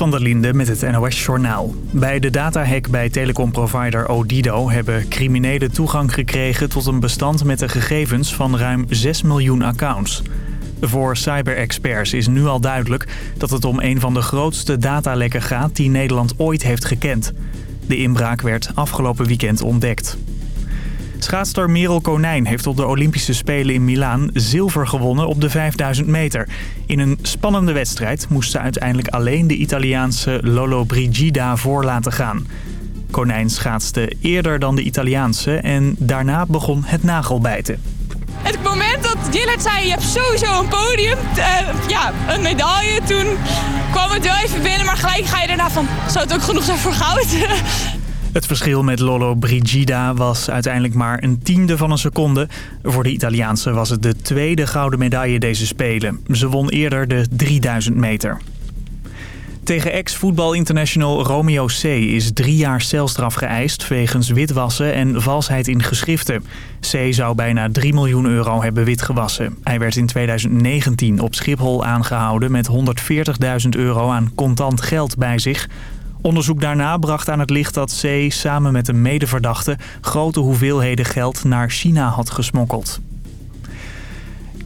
Van der Linde met het NOS-journaal. Bij de datahack bij telecomprovider Odido hebben criminelen toegang gekregen tot een bestand met de gegevens van ruim 6 miljoen accounts. Voor cyberexperts is nu al duidelijk dat het om een van de grootste datalekken gaat die Nederland ooit heeft gekend. De inbraak werd afgelopen weekend ontdekt. Schaatster Merel Konijn heeft op de Olympische Spelen in Milaan zilver gewonnen op de 5000 meter. In een spannende wedstrijd moest ze uiteindelijk alleen de Italiaanse Lolo Brigida voor laten gaan. Konijn schaatste eerder dan de Italiaanse en daarna begon het nagelbijten. Het moment dat Gillard zei, je hebt sowieso een podium, uh, ja, een medaille. Toen kwam het wel even binnen, maar gelijk ga je daarna van, zou het ook genoeg zijn voor goud? Het verschil met Lolo Brigida was uiteindelijk maar een tiende van een seconde. Voor de Italiaanse was het de tweede gouden medaille deze Spelen. Ze won eerder de 3000 meter. Tegen ex-voetbal-international Romeo C. is drie jaar celstraf geëist... wegens witwassen en valsheid in geschriften. C. zou bijna 3 miljoen euro hebben witgewassen. Hij werd in 2019 op Schiphol aangehouden... met 140.000 euro aan contant geld bij zich... Onderzoek daarna bracht aan het licht dat C. samen met een medeverdachte... grote hoeveelheden geld naar China had gesmokkeld.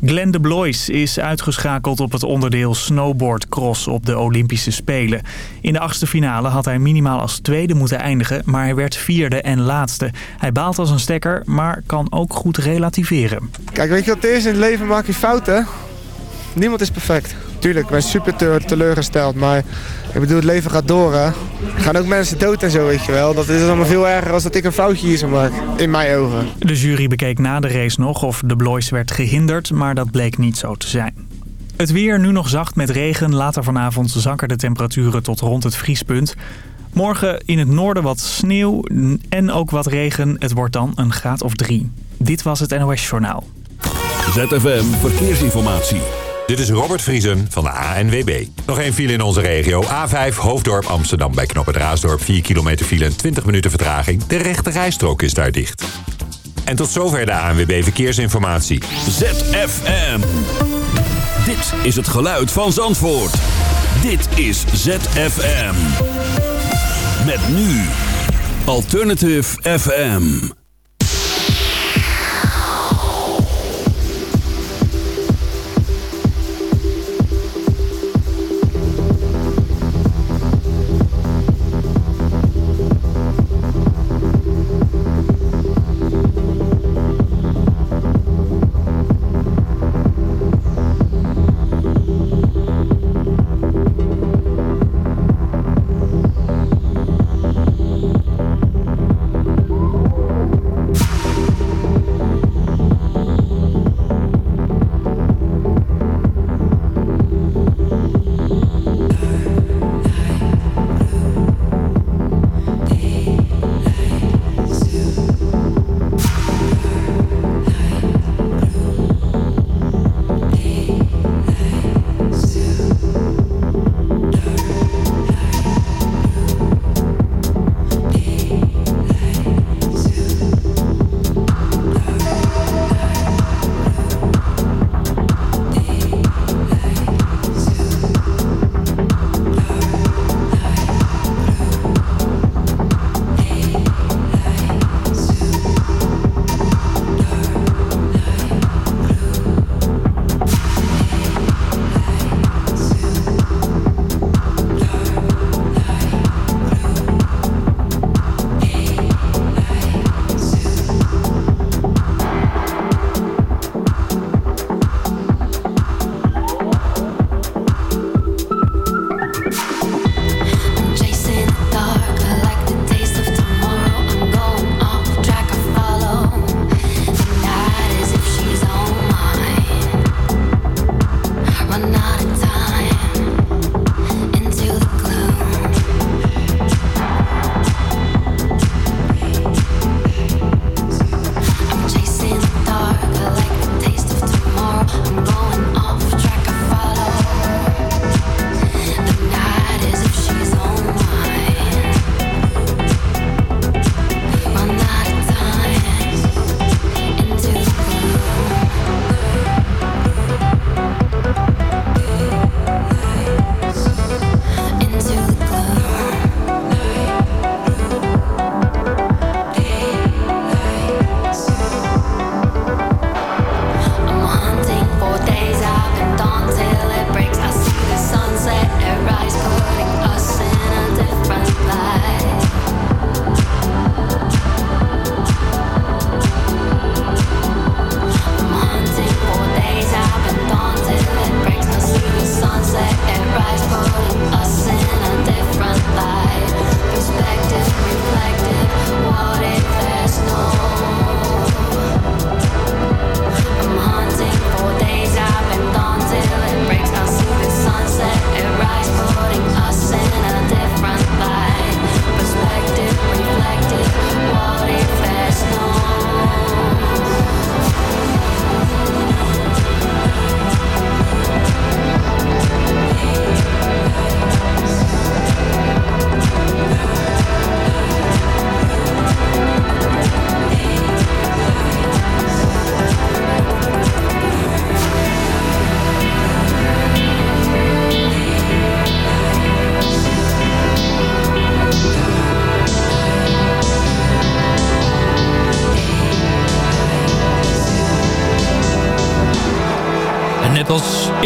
Glenn de Blois is uitgeschakeld op het onderdeel snowboardcross op de Olympische Spelen. In de achtste finale had hij minimaal als tweede moeten eindigen, maar hij werd vierde en laatste. Hij baalt als een stekker, maar kan ook goed relativeren. Kijk, weet je wat het is? In het leven maak je fouten. Niemand is perfect. Tuurlijk, ik ben super teleurgesteld, maar ik bedoel, het leven gaat door, hè. Er gaan ook mensen dood en zo, weet je wel. Dat is allemaal veel erger als dat ik een foutje hier zou maken, in mijn ogen. De jury bekeek na de race nog of de Blois werd gehinderd, maar dat bleek niet zo te zijn. Het weer nu nog zacht met regen. Later vanavond zakken de temperaturen tot rond het vriespunt. Morgen in het noorden wat sneeuw en ook wat regen. Het wordt dan een graad of drie. Dit was het NOS Journaal. ZFM Verkeersinformatie. Dit is Robert Vriesen van de ANWB. Nog één file in onze regio. A5 Hoofddorp Amsterdam bij Knoppen Raasdorp. 4 kilometer file en 20 minuten vertraging. De rechte rijstrook is daar dicht. En tot zover de ANWB Verkeersinformatie. ZFM. Dit is het geluid van Zandvoort. Dit is ZFM. Met nu. Alternative FM.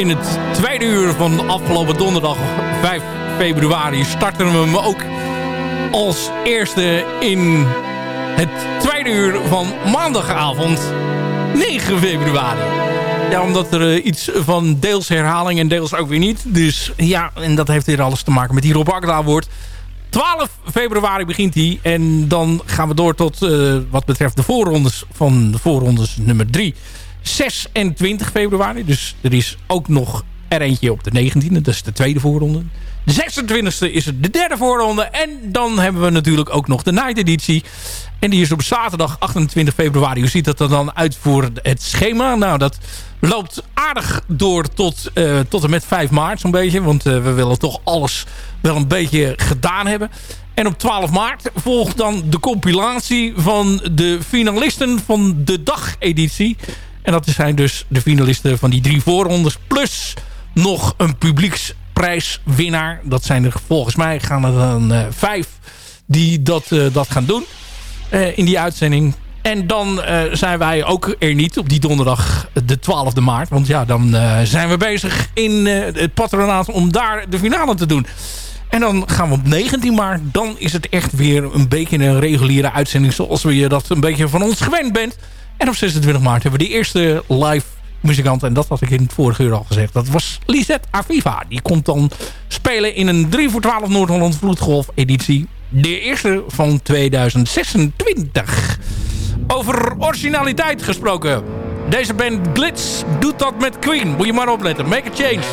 In het tweede uur van afgelopen donderdag 5 februari starten we hem ook als eerste in het tweede uur van maandagavond 9 februari. Ja, omdat er uh, iets van deels herhaling en deels ook weer niet. Dus ja, en dat heeft weer alles te maken met die Rob Agda wordt. 12 februari begint hij. En dan gaan we door tot uh, wat betreft de voorrondes van de voorrondes nummer 3. 26 februari. Dus er is ook nog er eentje op de 19e. Dat is de tweede voorronde. De 26e is de derde voorronde. En dan hebben we natuurlijk ook nog de night editie. En die is op zaterdag 28 februari. Hoe ziet dat er dan uit voor het schema? Nou, dat loopt aardig door tot, uh, tot en met 5 maart zo'n beetje. Want uh, we willen toch alles wel een beetje gedaan hebben. En op 12 maart volgt dan de compilatie van de finalisten van de dageditie. En dat zijn dus de finalisten van die drie voorrondes. Plus nog een publieksprijswinnaar. Dat zijn er volgens mij gaan er dan uh, vijf die dat, uh, dat gaan doen. Uh, in die uitzending. En dan zijn wij ook er niet op die donderdag de 12e maart. Want ja, dan zijn we bezig in het patronaat om daar de finale te doen. En dan gaan we op 19 maart. Dan is het echt weer een beetje een reguliere uitzending. Zoals je dat een beetje van ons gewend bent. En op 26 maart hebben we de eerste live muzikant. En dat had ik in het vorige uur al gezegd. Dat was Lisette Aviva. Die komt dan spelen in een 3 voor 12 Noord-Holland Vloedgolf editie. De eerste van 2026. Over originaliteit gesproken. Deze band Glitz doet dat met Queen. Moet je maar opletten. Make a change.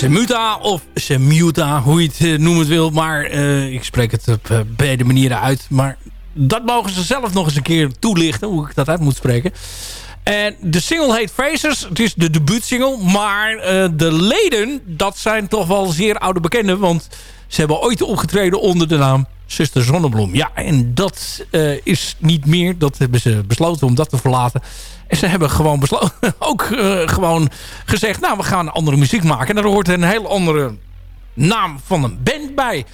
Semuta of Semuta, hoe je het uh, noemen wil. Maar uh, ik spreek het op uh, beide manieren uit. Maar dat mogen ze zelf nog eens een keer toelichten, hoe ik dat uit moet spreken. En de single heet Faces. Het is de debuutsingle. Maar de leden, dat zijn toch wel zeer oude bekenden. Want ze hebben ooit opgetreden onder de naam Zuster Zonnebloem. Ja, en dat is niet meer. Dat hebben ze besloten om dat te verlaten. En ze hebben gewoon besloten, ook uh, gewoon gezegd... nou, we gaan andere muziek maken. En er hoort een heel andere naam van een band bij.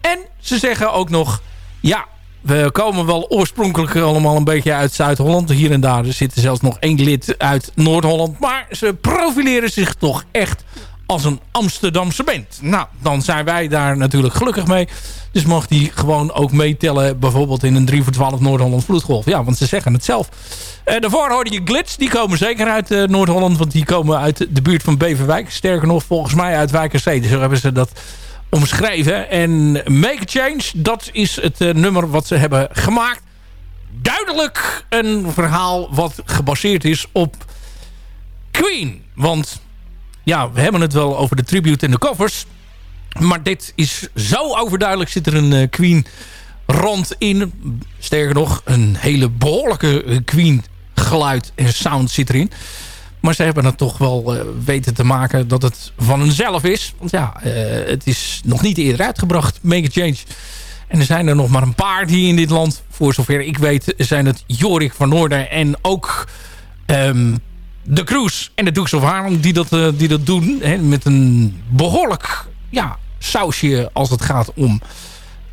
En ze zeggen ook nog... ja, we komen wel oorspronkelijk allemaal een beetje uit Zuid-Holland. Hier en daar zitten zelfs nog één lid uit Noord-Holland. Maar ze profileren zich toch echt als een Amsterdamse band. Nou, dan zijn wij daar natuurlijk gelukkig mee. Dus mag die gewoon ook meetellen... bijvoorbeeld in een 3 voor 12 Noord-Holland vloedgolf. Ja, want ze zeggen het zelf. Uh, daarvoor hoorde je Glitz. Die komen zeker uit uh, Noord-Holland. Want die komen uit de buurt van Beverwijk. Sterker nog, volgens mij uit Wijkerzee. Dus zo hebben ze dat omschreven. En Make a Change, dat is het uh, nummer wat ze hebben gemaakt. Duidelijk een verhaal wat gebaseerd is op Queen. Want ja, we hebben het wel over de tribute en de covers. Maar dit is zo overduidelijk. Zit er een uh, Queen rond in. Sterker nog, een hele behoorlijke uh, Queen geluid en sound zit erin. Maar ze hebben het toch wel uh, weten te maken dat het van hunzelf is. Want ja, het is nog niet eerder uitgebracht. Make a Change. En er zijn er nog maar een paar die in dit land, voor zover ik weet, zijn het Jorik van Noorden en ook um, de Cruise en de Dukes of Haarlem die dat, uh, die dat doen. Hè, met een behoorlijk ja, sausje als het gaat om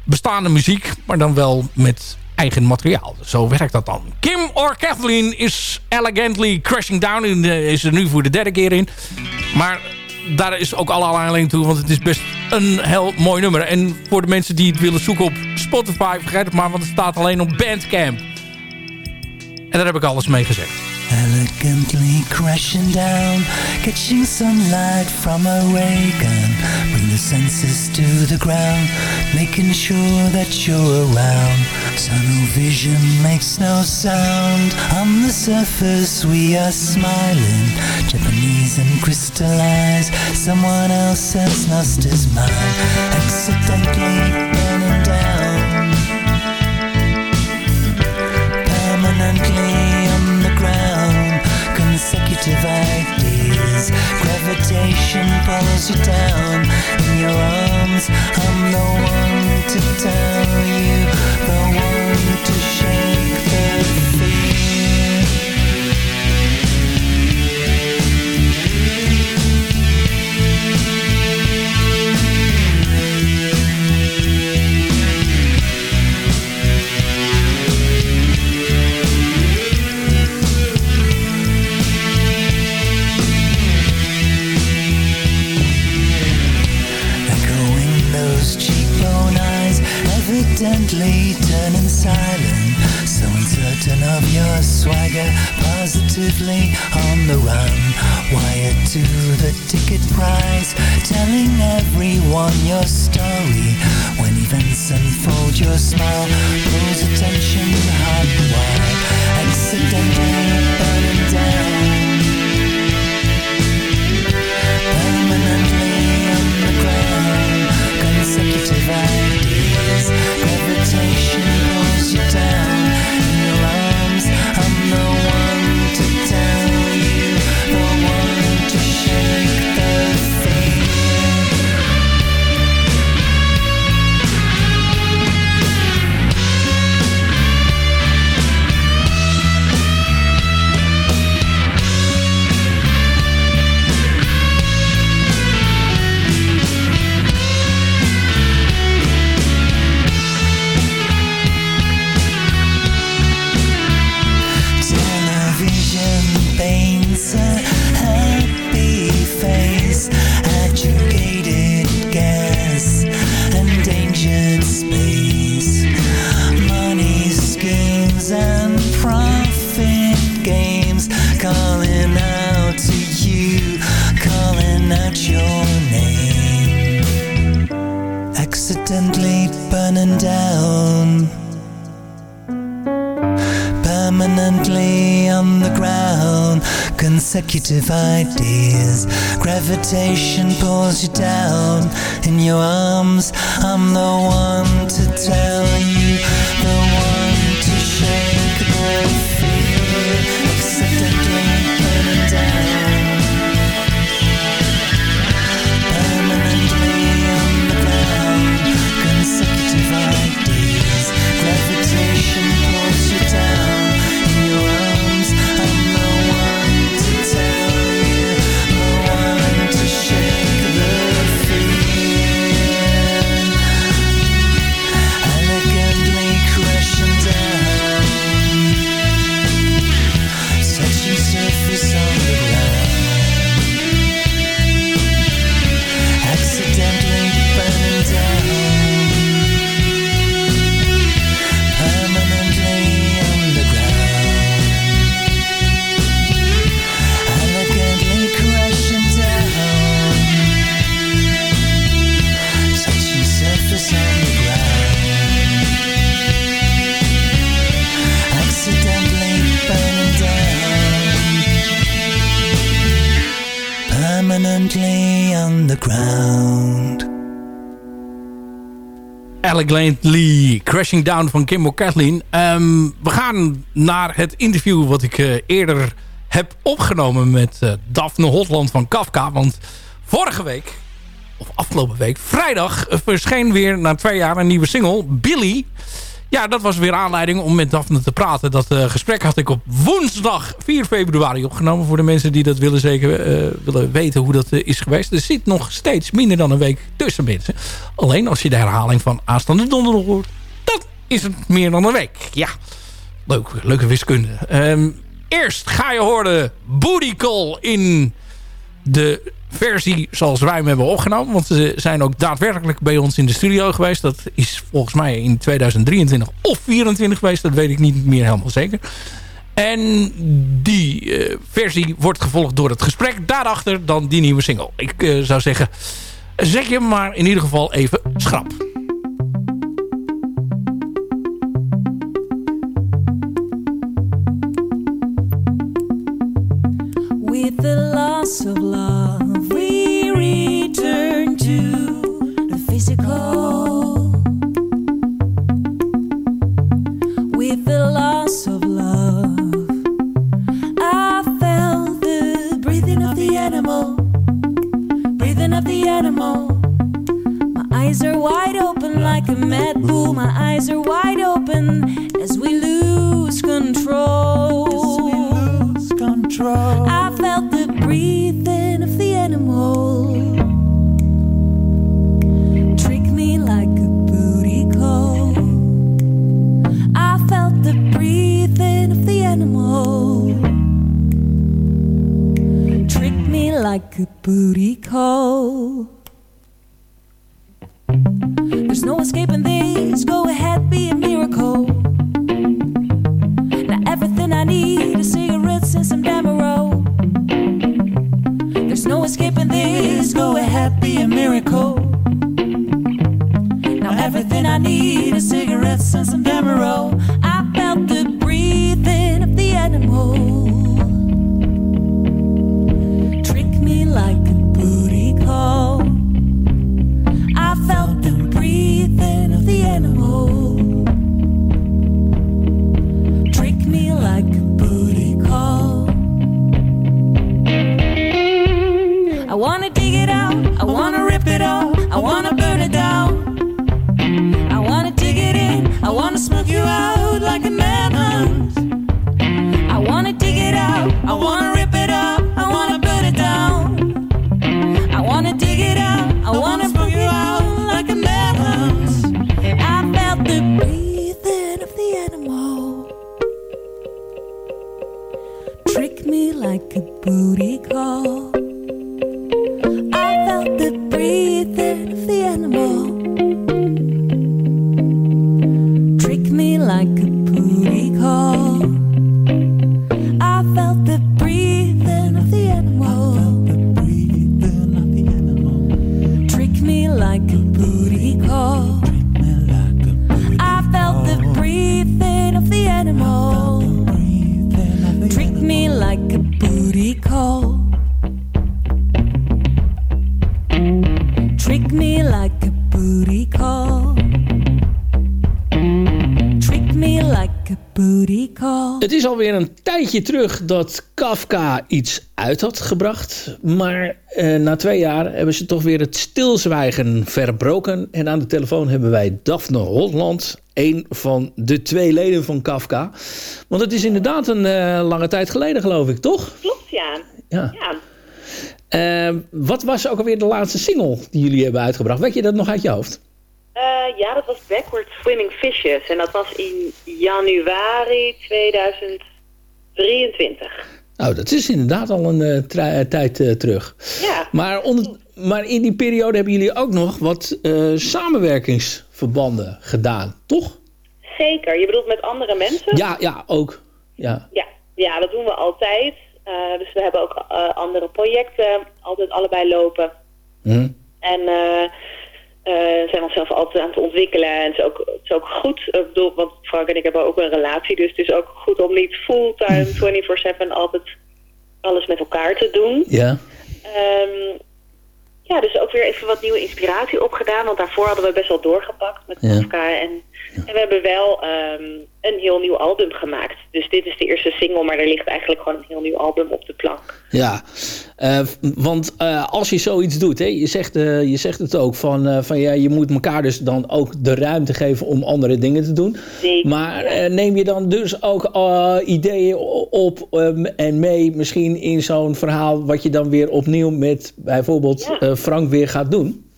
bestaande muziek. Maar dan wel met eigen materiaal. Zo werkt dat dan. Kim or Kathleen is elegantly crashing down. En uh, is er nu voor de derde keer in. Maar daar is ook alle aanleiding toe. Want het is best een heel mooi nummer. En voor de mensen die het willen zoeken op Spotify. Vergeet het maar, want het staat alleen op Bandcamp. En daar heb ik alles mee gezegd. Elegantly crashing down, catching sunlight from a ray gun. Bring the senses to the ground, making sure that you're around. No vision makes no sound. On the surface we are smiling, Japanese and crystallized. Someone else has lost his mind, accidentally burning down. Permanently consecutive ideas, gravitation pulls you down in your arms. I'm the one to tell you, swagger, positively on the run. Wired to the ticket price, telling everyone your story. When events unfold, your smile pulls attention hardwired, accidentally burning down. Permanently on the ground Consecutive ideas and profit games calling out to you, calling out your name. Accidentally burning down permanently on the ground. Consecutive ideas, gravitation pulls you down. In your arms, I'm the one to tell you, Elegantly Crashing Down van Kimbo Kathleen. Ehm, we gaan naar het interview wat ik eh, eerder heb opgenomen met eh, Daphne Hotland van Kafka. Want vorige week, of afgelopen week, vrijdag eh, verscheen weer na twee jaar een nieuwe single, Billy. Ja, dat was weer aanleiding om met Daphne te praten. Dat eh, gesprek had ik op woensdag 4 februari opgenomen. Voor de mensen die dat willen, zeker, eh, willen weten hoe dat eh, is geweest. Er zit nog steeds minder dan een week tussen mensen. Alleen als je de herhaling van aanstaande donderdag hoort... dan is het meer dan een week. Ja, leuk, leuke wiskunde. Ehm, eerst ga je horen Booty Call in de versie zoals wij hem hebben opgenomen. Want ze zijn ook daadwerkelijk bij ons in de studio geweest. Dat is volgens mij in 2023 of 2024 geweest. Dat weet ik niet meer helemaal zeker. En die eh, versie wordt gevolgd door het gesprek. Daarachter dan die nieuwe single. Ik eh, zou zeggen, zet je maar in ieder geval even schrap. With the loss of I felt the breathing of the animal, like a booty call. There's no escaping this. Go ahead, be a miracle. Now everything I need is cigarettes and some Demerol. There's no escaping this. Go ahead, be a miracle. Now everything I need is cigarettes and some Demerol. I felt the breathing of the animal. Tijdje terug dat Kafka iets uit had gebracht. Maar eh, na twee jaar hebben ze toch weer het stilzwijgen verbroken. En aan de telefoon hebben wij Daphne Holland. Een van de twee leden van Kafka. Want het is inderdaad een eh, lange tijd geleden geloof ik, toch? Klopt, ja. Ja. ja. Eh, wat was ook alweer de laatste single die jullie hebben uitgebracht? Weet je dat nog uit je hoofd? Ja, dat was Backward Swimming Fishes. En dat was in januari 2023. Nou, dat is inderdaad al een eh, eh, tijd eh, terug. Ja. Maar, onder, maar in die periode hebben jullie ook nog wat samenwerkingsverbanden gedaan, toch? Zeker. Je bedoelt met andere mensen? Ja, ja, ook. Ja. Ja, ja dat doen we altijd. Dus we hebben ook andere projecten altijd allebei lopen. Hm. En eh zijn onszelf altijd aan het ontwikkelen. En het is ook, het is ook goed, ik bedoel, want Frank en ik hebben ook een relatie. Dus het is ook goed om niet fulltime 24-7 altijd alles met elkaar te doen. Ja. Ehm, ja, dus ook weer even wat nieuwe inspiratie opgedaan. Want daarvoor hadden we best wel doorgepakt met Ja. elkaar. En, en we hebben wel ehm, een heel nieuw album gemaakt. Dus dit is de eerste single, maar er ligt eigenlijk gewoon een heel nieuw album op de plank. Ja, Eh, want eh, als je zoiets doet, hè, je, zegt, eh, je zegt het ook, van, van ja, je moet elkaar dus dan ook de ruimte geven om andere dingen te doen. Zeker, maar ja. neem je dan dus ook ideeën op ehm, en mee misschien in zo'n verhaal wat je dan weer opnieuw met bijvoorbeeld Ja. Frank weer gaat doen?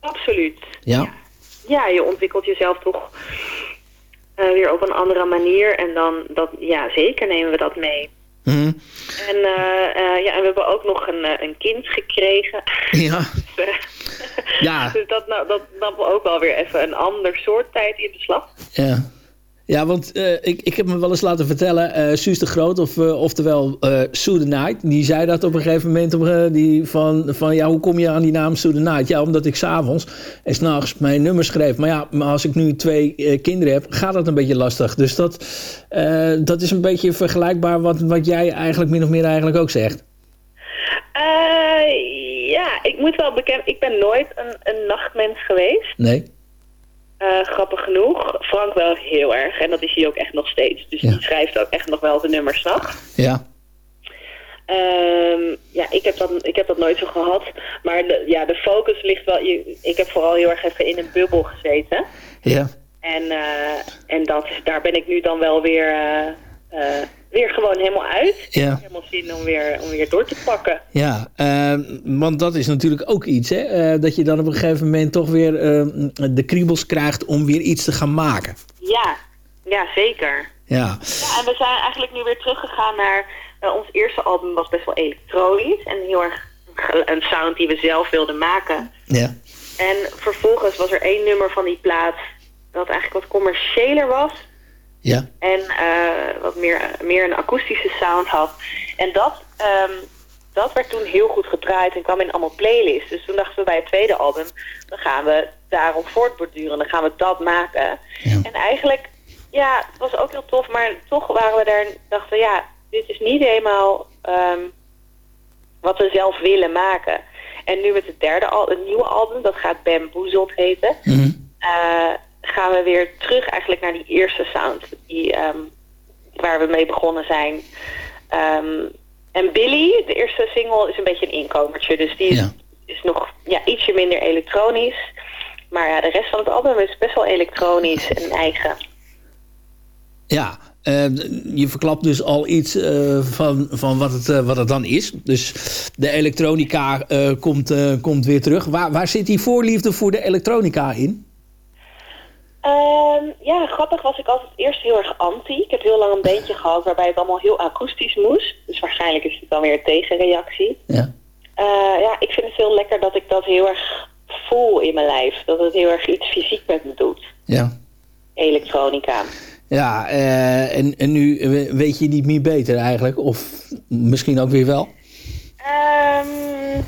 Absoluut. Ja. Ja, je ontwikkelt jezelf toch eh, weer op een andere manier. En dan, dat, ja, zeker nemen we dat mee. Mhm. En, eh, eh, ja, en we hebben ook nog een, een kind gekregen. Ja. Dus, Ja. dus dat, nou, dat nam ook wel weer even een ander soort tijd in beslag. Ja. Ja, want eh, ik, ik heb me wel eens laten vertellen, eh Suus de Groot, of, eh, oftewel eh Sue the Night, die zei dat op een gegeven moment op, die van, van, ja, hoe kom je aan die naam Sue the Night? Ja, omdat ik s'avonds en s'nachts mijn nummer schreef. Maar ja, maar als ik nu twee kinderen heb, gaat dat een beetje lastig. Dus dat, dat is een beetje vergelijkbaar wat, wat jij eigenlijk min of meer eigenlijk ook zegt. Ja, ik moet wel bekend, ik ben nooit een, een nachtmens geweest. Nee? Eh, grappig genoeg. Frank wel heel erg. En dat is hij ook echt nog steeds. Dus Ja. die schrijft ook echt nog wel de nummers nacht. Ja. Ehm, ja, ik heb, dat, ik heb dat nooit zo gehad. Maar de, ja, de focus ligt wel... je- Ik heb vooral heel erg even in een bubbel gezeten. Ja. En, eh, en dat, daar ben ik nu dan wel weer, eh, eh, weer gewoon helemaal uit. Ja. Helemaal zin om weer, om weer door te pakken. Ja, eh, want dat is natuurlijk ook iets, hè? eh, dat je dan op een gegeven moment toch weer eh, de kriebels krijgt om weer iets te gaan maken. Ja, ja zeker. Ja, Ja, en we zijn eigenlijk nu weer teruggegaan naar... eh, ons eerste album was best wel elektronisch. En heel erg een sound die we zelf wilden maken. ja, En vervolgens was er één nummer van die plaat... dat eigenlijk wat commerciëler was. Ja, En eh, wat meer, meer een akoestische sound had. En dat, ehm, dat werd toen heel goed gedraaid en kwam in allemaal playlists. Dus toen dachten we bij het tweede album, dan gaan we daarop voortborduren. Dan gaan we dat maken. En eigenlijk, ja, het was ook heel tof. Maar toch waren we daar, dachten we, ja, dit is niet helemaal ehm, wat we zelf willen maken. En nu met het derde al, het nieuwe album, dat gaat Bamboozled heten. eh, gaan we weer terug eigenlijk naar die eerste sound. Die, ehm, waar we mee begonnen zijn. Ehm, en Billy, de eerste single, is een beetje een inkomertje. Dus die is, Ja. is nog ja, ietsje minder elektronisch. Maar ja, de rest van het album is best wel elektronisch en eigen. ja. Eh, je verklapt dus al iets eh, van, van wat, het, eh, wat het dan is. Dus de elektronica eh, komt, komt weer terug. Waar, waar zit die voorliefde voor de elektronica in? Ehm, ja, grappig was ik altijd eerst heel erg anti. Ik heb heel lang een bandje gehad waarbij het allemaal heel akoestisch moest. Dus waarschijnlijk is het dan weer een tegenreactie. Ja. Eh, ja, ik vind het heel lekker dat ik dat heel erg voel in mijn lijf. Dat het heel erg iets fysiek met me doet. Ja. Elektronica. Ja, eh, en, en nu weet je niet meer beter eigenlijk. Of misschien ook weer wel. Ehm,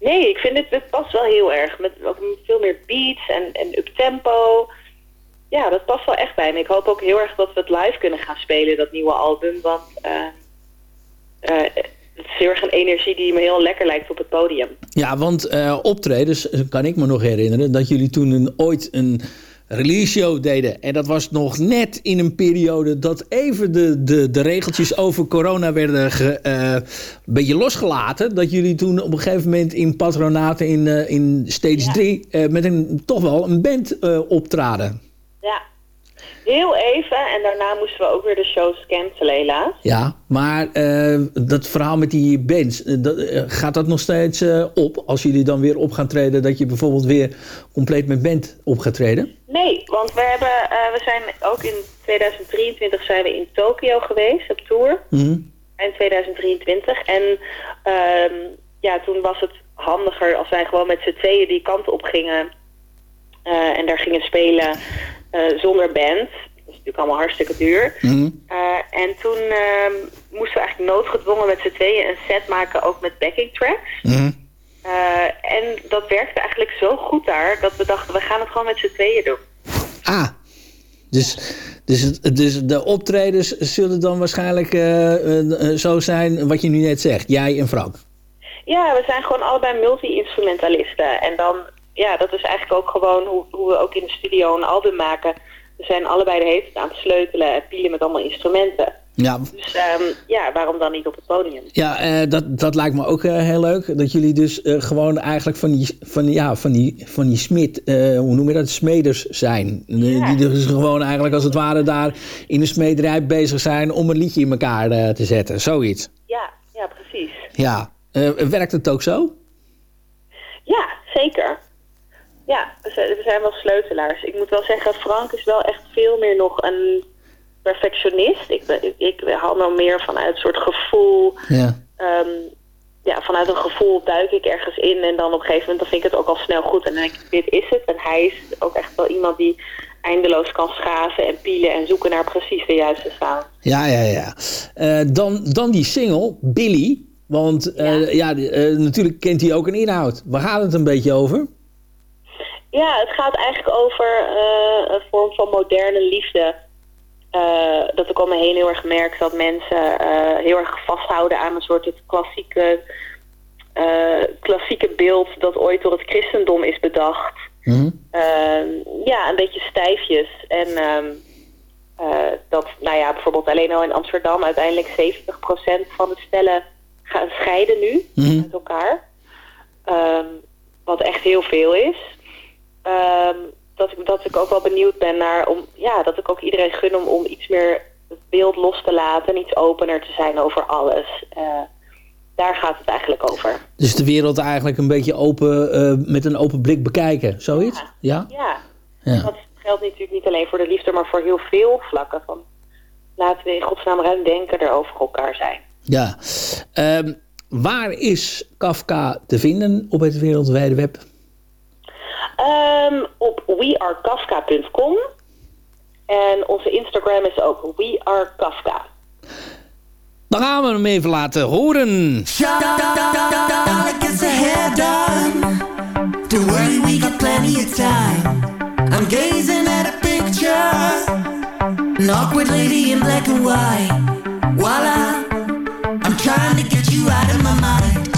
nee, ik vind het, het past wel heel erg. Met ook veel meer beats en, en up-tempo. Ja, dat past wel echt bij me. Ik hoop ook heel erg dat we het live kunnen gaan spelen, dat nieuwe album. Want eh, eh, het is heel erg een energie die me heel lekker lijkt op het podium. Ja, want eh, optredens, kan ik me nog herinneren... dat jullie toen een, ooit een release show deden. En dat was nog net in een periode dat even de, de, de regeltjes over corona werden ge- eh, een beetje losgelaten. Dat jullie toen op een gegeven moment in patronaten in, eh, in stage 3... met een, toch wel een band eh, optraden. Ja, heel even. En daarna moesten we ook weer de shows cancelen, helaas. Ja, maar eh, dat verhaal met die bands, eh, dat, eh, gaat dat nog steeds op? Als jullie dan weer op gaan treden, dat je bijvoorbeeld weer compleet met band op gaat treden? Nee, want we, hebben, we zijn ook in 2023 zijn we in Tokio geweest op tour. In 2023. En ehm, ja, toen was het handiger als wij gewoon met z'n tweeën die kant op gingen. en daar gingen spelen zonder band. Dat is natuurlijk allemaal hartstikke duur. Mhm. Eh, en toen ehm, moesten we eigenlijk noodgedwongen met z'n tweeën een set maken, ook met backing tracks. Mhm. Eh, en dat werkte eigenlijk zo goed daar, dat we dachten, we gaan het gewoon met z'n tweeën doen. Ah, dus, dus, dus de optredens zullen dan waarschijnlijk eh, eh, eh, zo zijn wat je nu net zegt, jij en Frank. Ja, we zijn gewoon allebei multi-instrumentalisten. En dan, ja, dat is eigenlijk ook gewoon hoe, hoe we ook in de studio een album maken. We zijn allebei de hele tijd aan het sleutelen en pielen met allemaal instrumenten. Ja, Dus ehm, ja, waarom dan niet op het podium? ja eh, dat, dat lijkt me ook eh, heel leuk. Dat jullie dus eh, gewoon eigenlijk van die, van, die- ja, van die, van die smid, hoe noem je dat, smeders zijn. Die dus gewoon eigenlijk als het ware daar in de smederij bezig zijn om een liedje in elkaar te zetten. Zoiets. Ja, ja, precies. Ja, werkt het ook zo? Ja, zeker. Ja, we zijn, we wel sleutelaars. Ik moet wel zeggen, Frank is wel echt veel meer nog een perfectionist. Ik, ben- ik, ik haal nou meer vanuit een soort gevoel. Ja. Ehm, ja, vanuit een gevoel duik ik ergens in en dan op een gegeven moment dan vind ik het ook al snel goed. En dan denk ik, dit is het. En hij is ook echt wel iemand die eindeloos kan schaven en pielen en zoeken naar precies de juiste sound. Ja, ja, ja. Eh, dan, dan die single, Billy. Want eh, ja, eh, natuurlijk kent hij ook een inhoud. Waar gaat het een beetje over? Ja, het gaat eigenlijk over eh, een vorm van moderne liefde. Eh, dat ik om me heen heel erg merk dat mensen eh, heel erg vasthouden aan een soort het klassieke, klassieke beeld dat ooit door het christendom is bedacht. Ehm, ja, een beetje stijfjes. En ehm, eh, dat nou ja, bijvoorbeeld alleen al in Amsterdam uiteindelijk 70% van de stellen gaan scheiden nu Mhm. met elkaar. Ehm, wat echt heel veel is. Ehm, dat, ik, dat ik ook wel benieuwd ben naar om, ja, dat ik ook iedereen gun om, om iets meer het beeld los te laten en iets opener te zijn over alles. Eh, daar gaat het eigenlijk over. Dus de wereld eigenlijk een beetje open, eh, met een open blik bekijken. Zoiets? Ja? Ja. Ja. Dat geldt natuurlijk niet alleen voor de liefde, maar voor heel veel vlakken. Van, laten we in godsnaam ruim denken er over elkaar zijn. Ja. Ehm, waar is Kafka te vinden op het wereldwijde web? Ehm, op wearekafka.com. En onze Instagram is ook wearekafka. Dan gaan we hem even laten horen. Don't worry, we got plenty of time. I'm gazing at a picture. An awkward lady in black and white. Voila, I'm trying to get you out of my mind.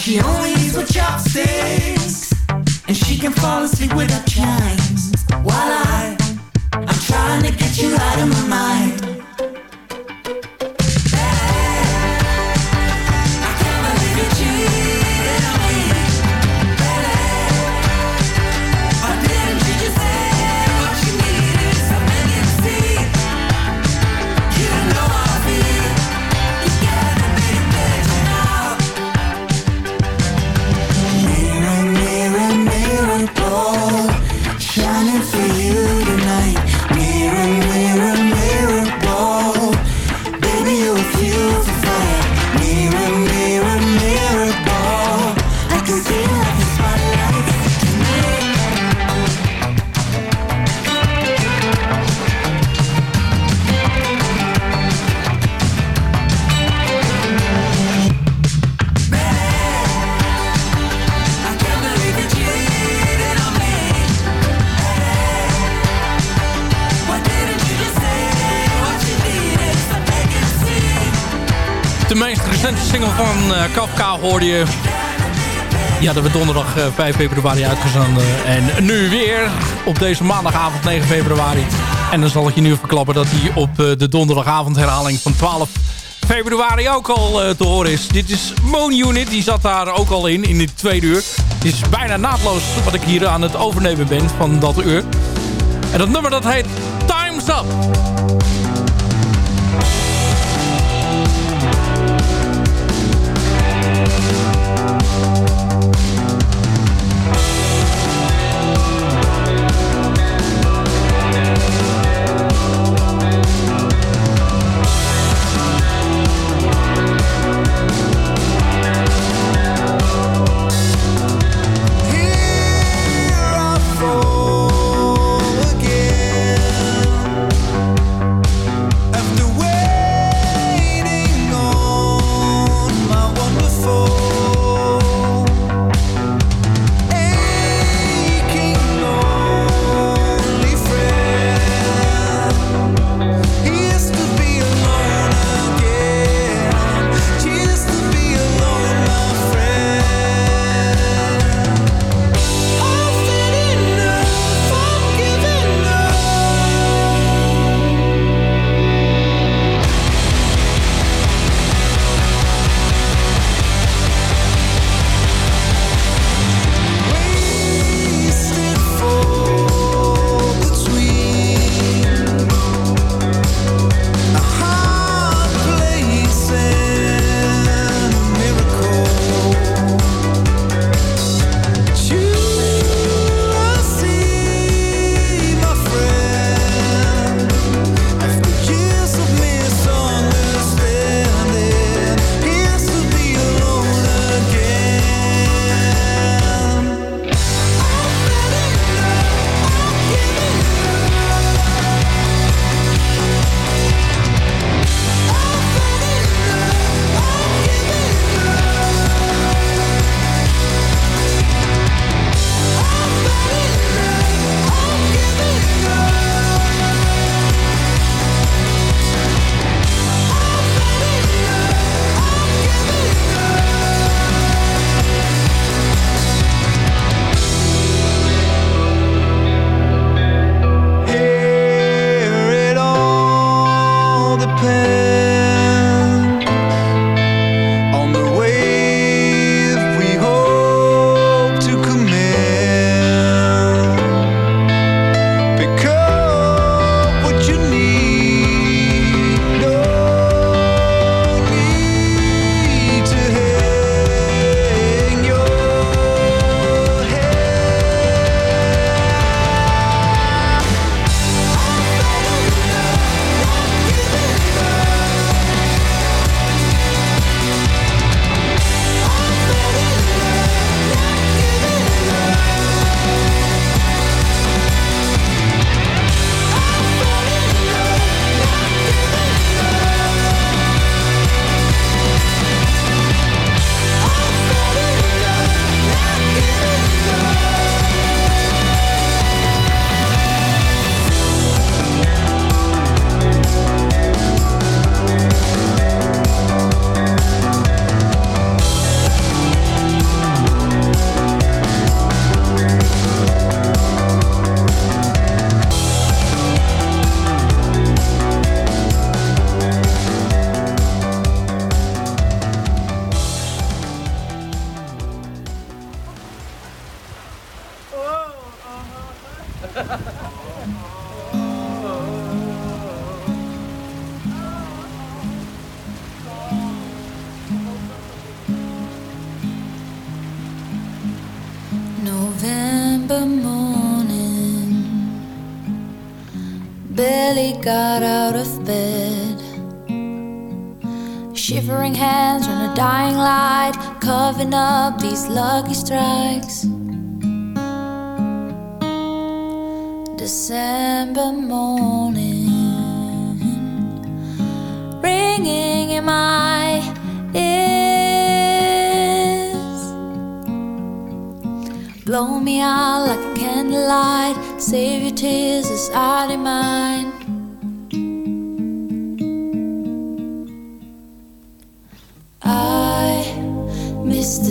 She only eats with chopsticks, and she can fall asleep without chimes. While I, Kafka hoorde je. Ja, dat we donderdag eh, 5 februari uitgezonden. En nu weer op deze maandagavond 9 februari. En dan zal ik je nu verklappen dat hij op eh, de donderdagavond herhaling van 12 februari ook al eh, te horen is. Dit is Moon Unit, die zat daar ook al in, in dit tweede uur. Het is bijna naadloos wat ik hier aan het overnemen ben van dat uur. En dat nummer dat heet Time's Up. Shivering hands on a dying light, covering up these lucky strikes. December morning, ringing in my ears. Blow me out like a candlelight, save your tears as I do mine.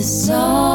The sun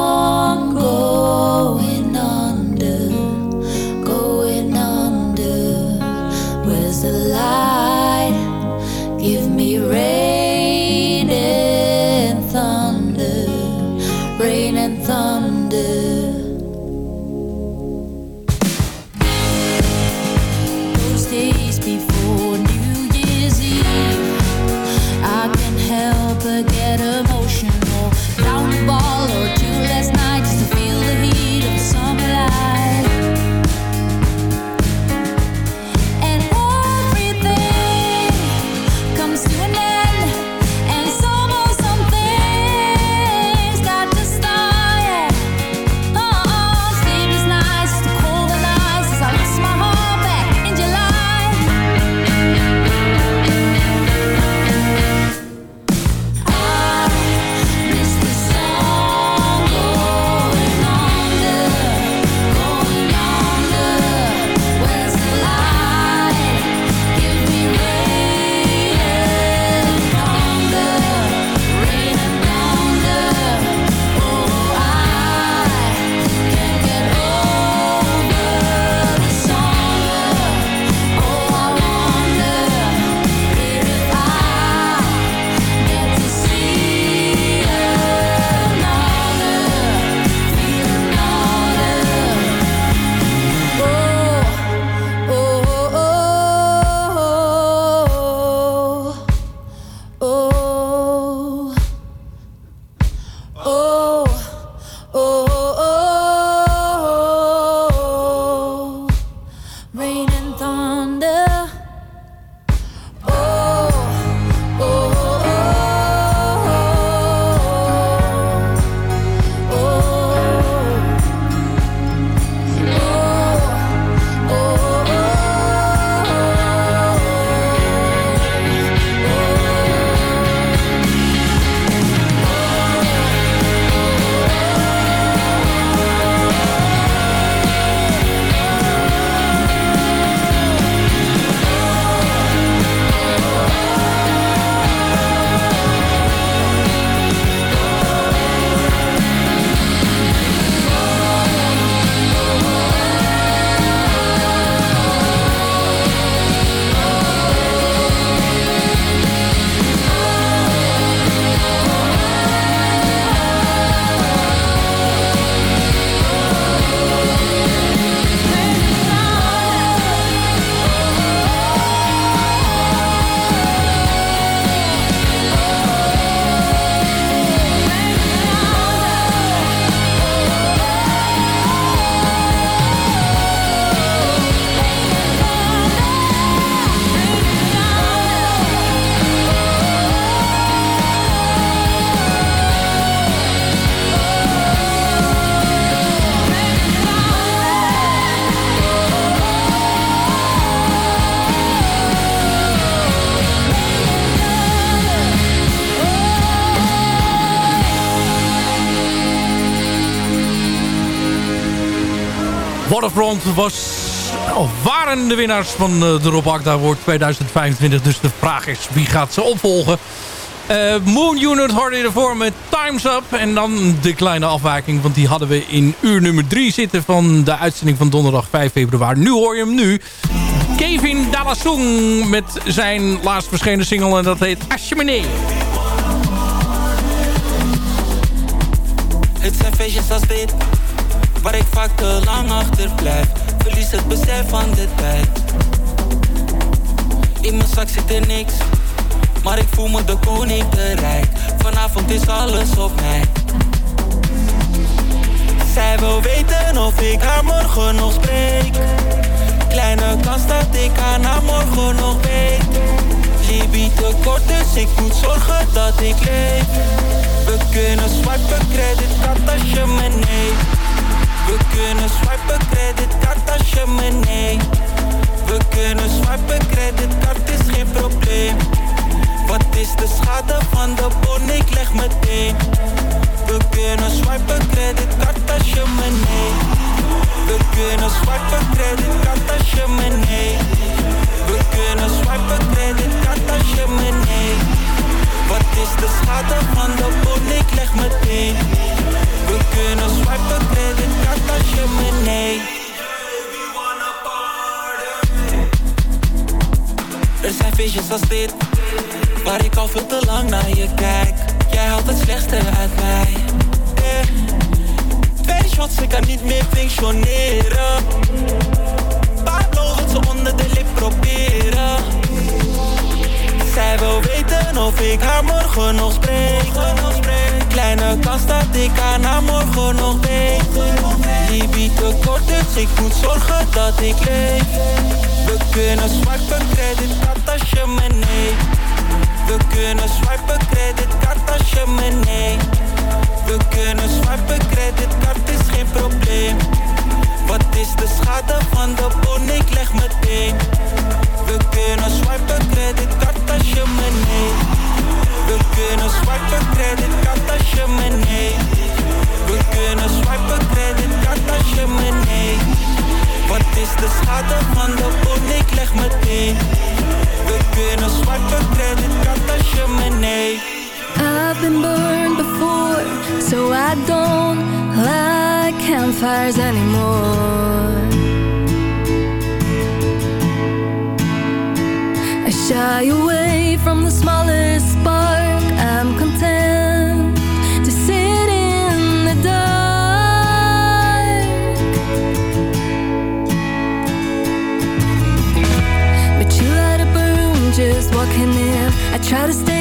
Waterfront was, of waren de winnaars van eh, de Rob Award 2025. Dus de vraag is, wie gaat ze opvolgen? Eh, Moon Unit hoorde je ervoor met Time's Up. En dan de kleine afwijking, want die hadden we in uur nummer 3 zitten... van de uitzending van donderdag 5 februari. Nu hoor je hem nu. Kevin Dalasung met zijn laatst verschenen single en dat heet Ashemene. Het zijn feestjes als dit, waar ik vaak te lang achter blijf. Verlies het besef van de tijd. In mijn zak zit er niks, maar ik voel me de koning te rijk. Vanavond is alles op mij. Zij wil weten of ik haar morgen nog spreek. Kleine kans dat ik haar na morgen nog weet. Libido kort, dus ik moet zorgen dat ik leef. We kunnen swipen, creditcard als je me neemt. We kunnen swipen, creditcard als je me neemt. We kunnen swipen, creditcard is geen probleem. Wat is de schade van de bon? Ik leg meteen. We kunnen swipen, creditcard als je me neemt. We kunnen swipen, creditcard als je me neemt. We kunnen swipen, creditcard als je me neemt. Wat is de schade van de bon? Ik leg meteen. We kunnen swipen, creditcard als je me neemt. Er zijn feestjes als dit, waar ik al veel te lang naar je kijk. Jij haalt het slechtste uit mij. Yeah. Twee shots, ik kan niet meer functioneren. Pablo wil ze onder de lip proberen. Zij wil weten of ik haar morgen nog spreek. Kleine kans dat ik haar na morgen nog weet. Die biedt te kort, dus ik moet zorgen dat ik leef. We kunnen swipen, creditcard als je me neemt. We kunnen swipen, creditcard als je me neemt. We kunnen swipen, creditcard is geen probleem. Wat is de schade van de bon? Ik leg meteen. We kunnen swipen, creditcard als je me neemt. We kunnen swipen, creditcard als je me neemt. We kunnen swipen, creditcard als je me neemt. Wat is de schade van de bon? Ik leg meteen. We kunnen swipen, creditcard als me neemt. I've been burned before, so I don't like campfires anymore. I shy away from the smallest spark. I'm content to sit in the dark. But you light up a room just walking in. I try to stay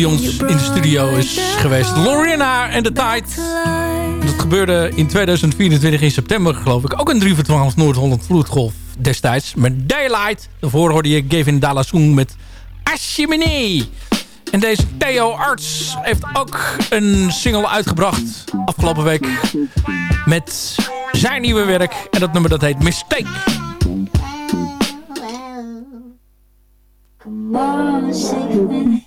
bij ons in de studio is geweest. Lorena en de Tijd. Dat gebeurde in 2024 in september, geloof ik. Ook een 3 voor 12 Noord-Holland vloedgolf destijds. Met Daylight. Daarvoor hoorde je Gavin Dalasung met Ashimini. En deze Theo Arts heeft ook een single uitgebracht afgelopen week. Met zijn nieuwe werk. En dat nummer dat heet Mistake. Come on.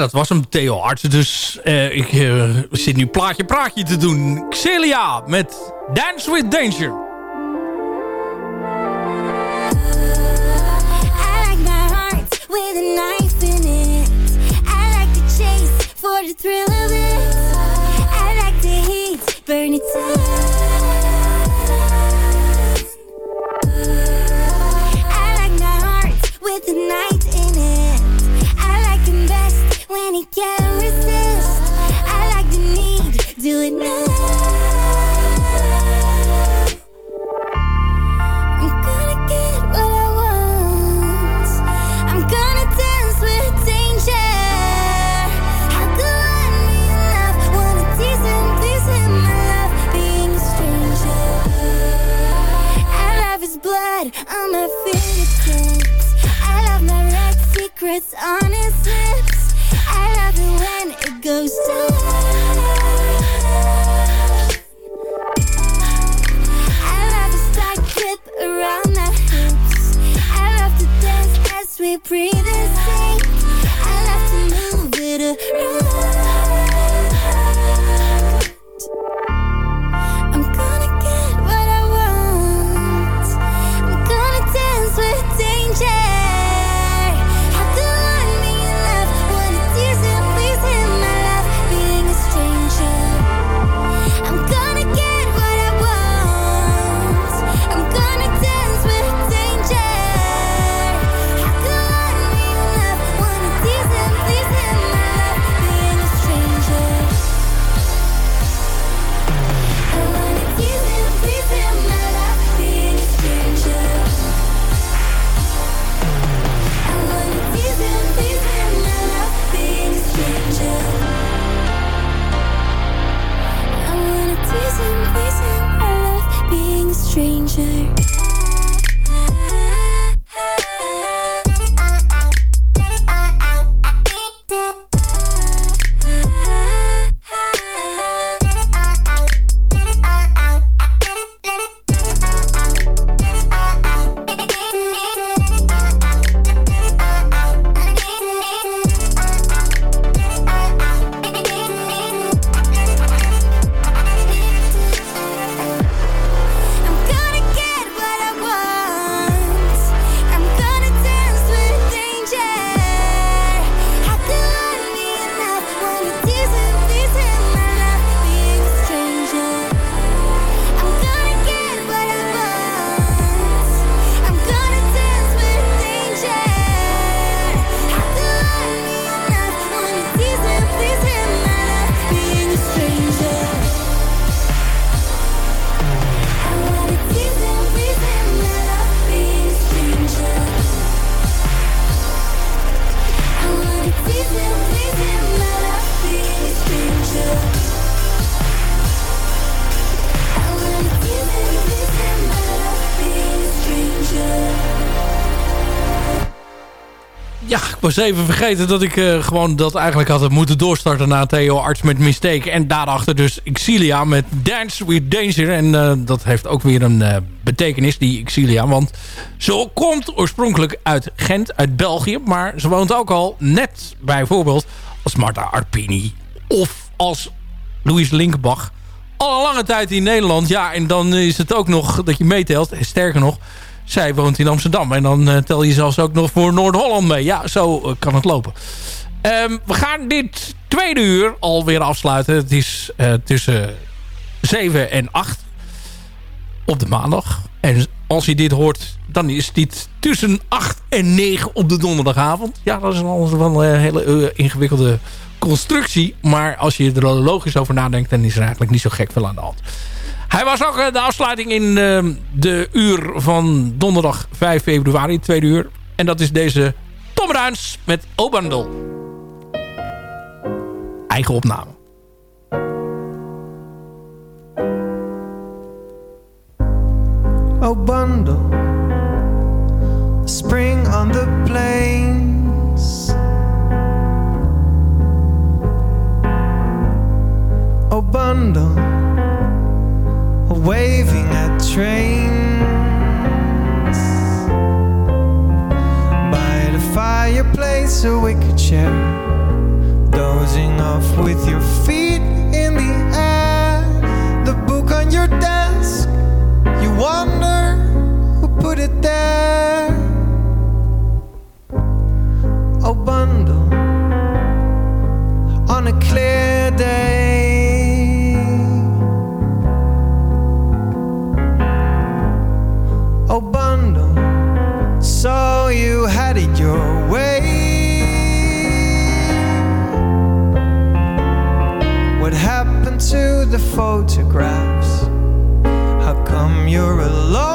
dat was hem, Theo Arts. Dus uh, ik uh, zit nu plaatje praatje te doen. Xelia met Dance with Danger. with a knife in it. I like to chase for the thrill of it. I like the heat, burn it down. I like my heart with a knife. can't resist. I like the need, do it now. Was even vergeten dat ik eh, gewoon dat eigenlijk had moeten doorstarten na Theo Arts met Mistake. En daarachter dus Exilia met Dance with Danger. En eh, dat heeft ook weer een eh, betekenis, die Exilia. Want ze komt oorspronkelijk uit Gent, uit België. Maar ze woont ook al net bijvoorbeeld als Marta Arpini of als Louise Linkenbach. Al lange tijd in Nederland. Ja, en dan is het ook nog dat je meetelt. Sterker nog, zij woont in Amsterdam. En dan eh, tel je zelfs ook nog voor Noord-Holland mee. Ja, zo eh, kan het lopen. Ehm, we gaan dit tweede uur alweer afsluiten. Het is eh, tussen 7 en 8 op de maandag. En als je dit hoort, dan is dit tussen 8 en 9 op de donderdagavond. Ja, dat is een hele ingewikkelde constructie. Maar als je er logisch over nadenkt, dan is er eigenlijk niet zo gek veel aan de hand. Hij was ook de afsluiting in uh, de uur van donderdag 5 februari, tweede uur. En dat is deze Tom Ruins met Obandel. Eigen opname. Bundle, spring on the plains. Bundle, waving at trains by the fireplace, a wicker chair, dozing off with your feet in the air. The book on your desk, you wonder who put it there. Oh, bundle on a clear day. Had your way. What happened to the photographs? How come you're alone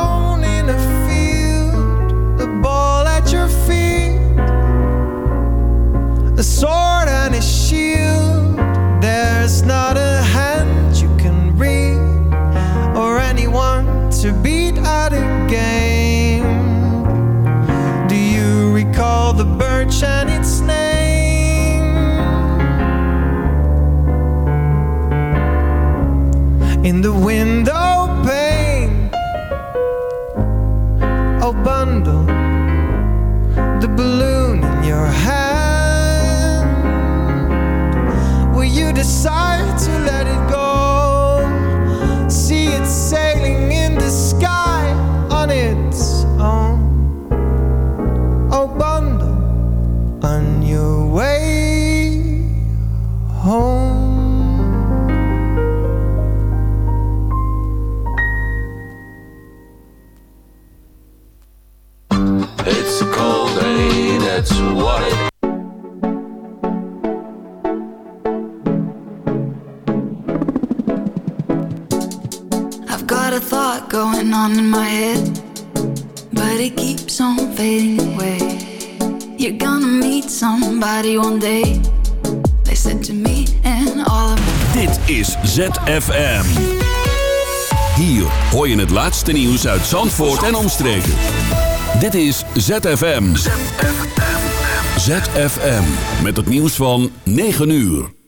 on in my head, but it keeps on fading away. You're gonna meet somebody one day. Said to me and all of Dit is ZFM. Hier hoor je het laatste nieuws uit Zandvoort en omstreken. Dit is ZFM. ZFM. Met het nieuws van 9 uur.